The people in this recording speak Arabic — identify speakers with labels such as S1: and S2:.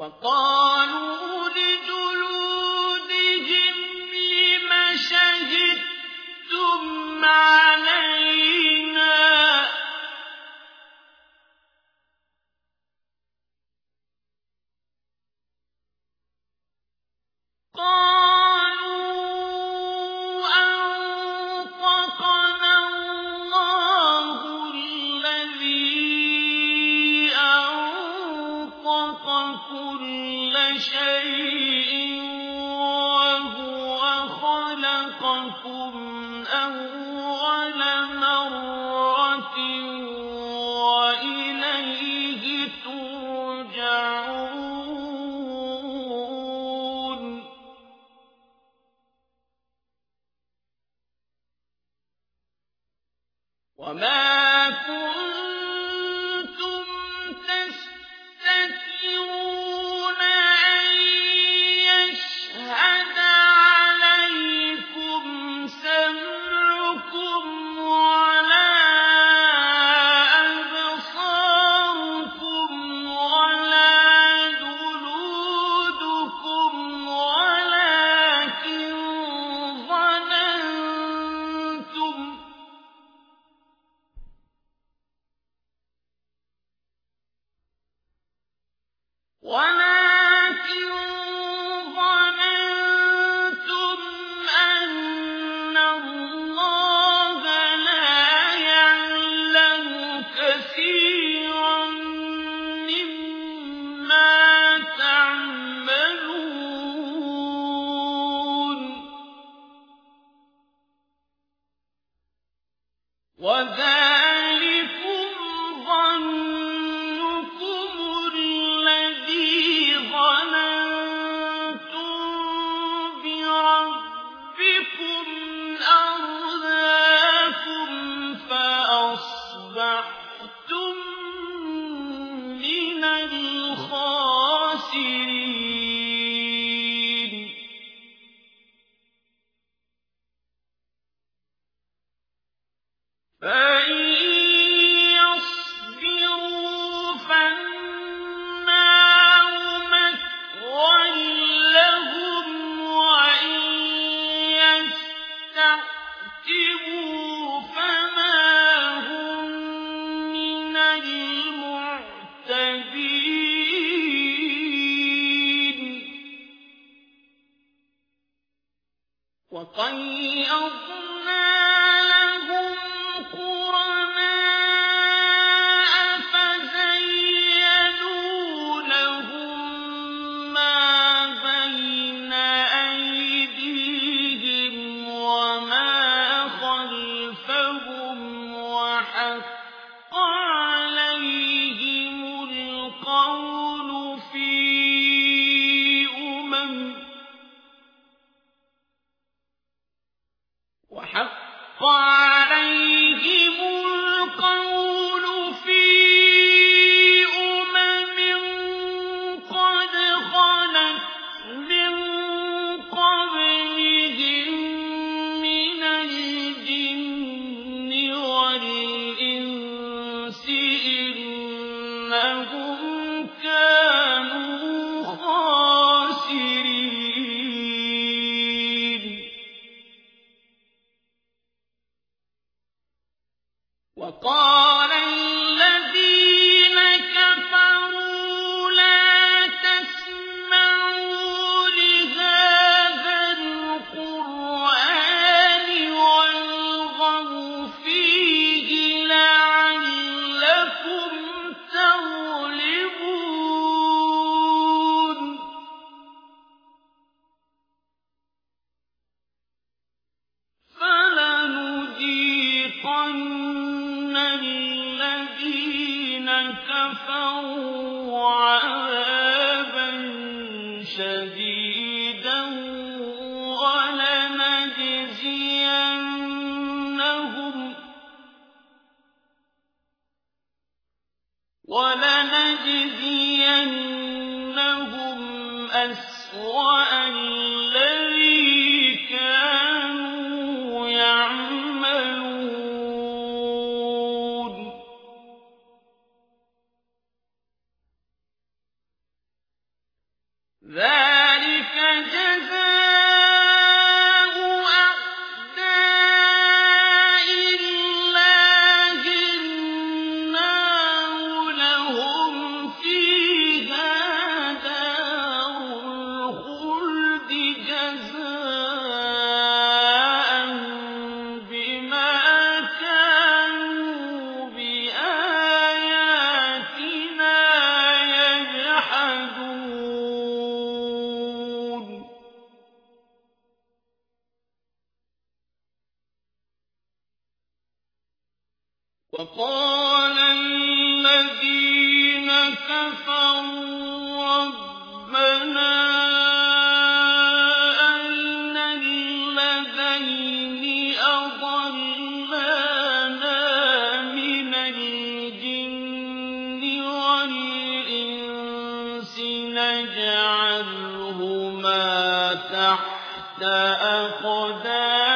S1: وقالوا لجلودهم لم شهدتم علينا وقيضنا لهم قرناء فزينوا لهم ما بين أيديهم وما خلفهم وحقا 成。花 وَلَنَجْزِيَنَّهُمْ وَلَنَجْزِيَنَّهُمْ أَسْوَأَ الَّذِي كَانُوا يَعْمَلُونَ. ذَلِكَ وقال الذين كفروا ربنا من الجن والإنس نجعلهما تحت أقدامنا